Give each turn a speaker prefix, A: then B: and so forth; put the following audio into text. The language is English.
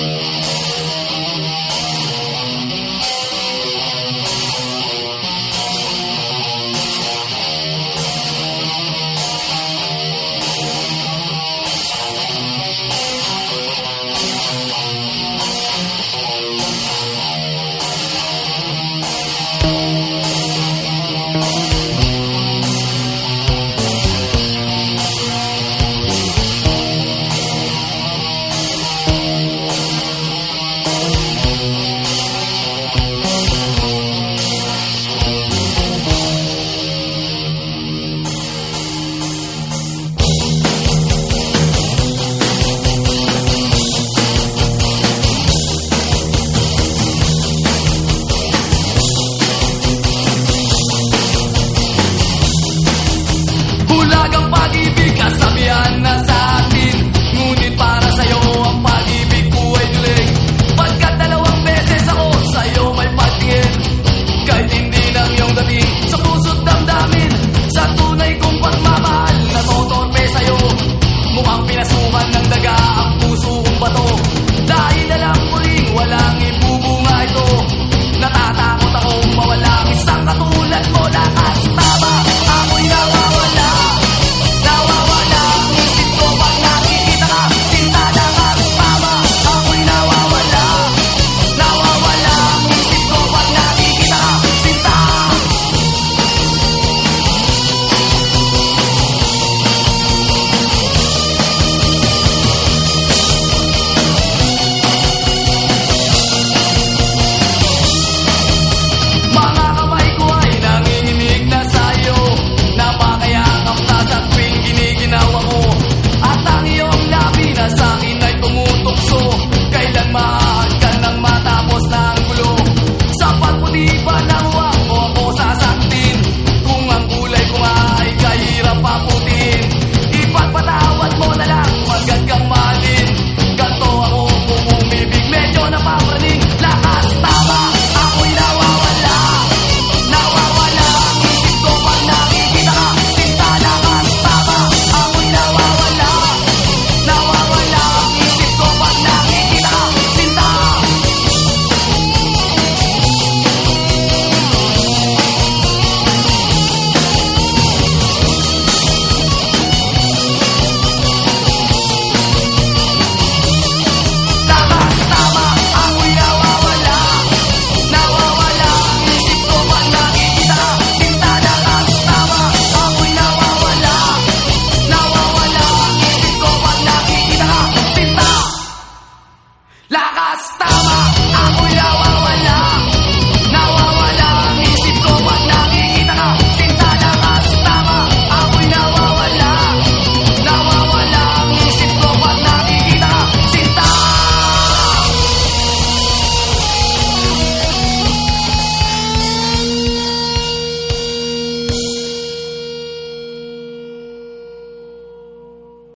A: Bye.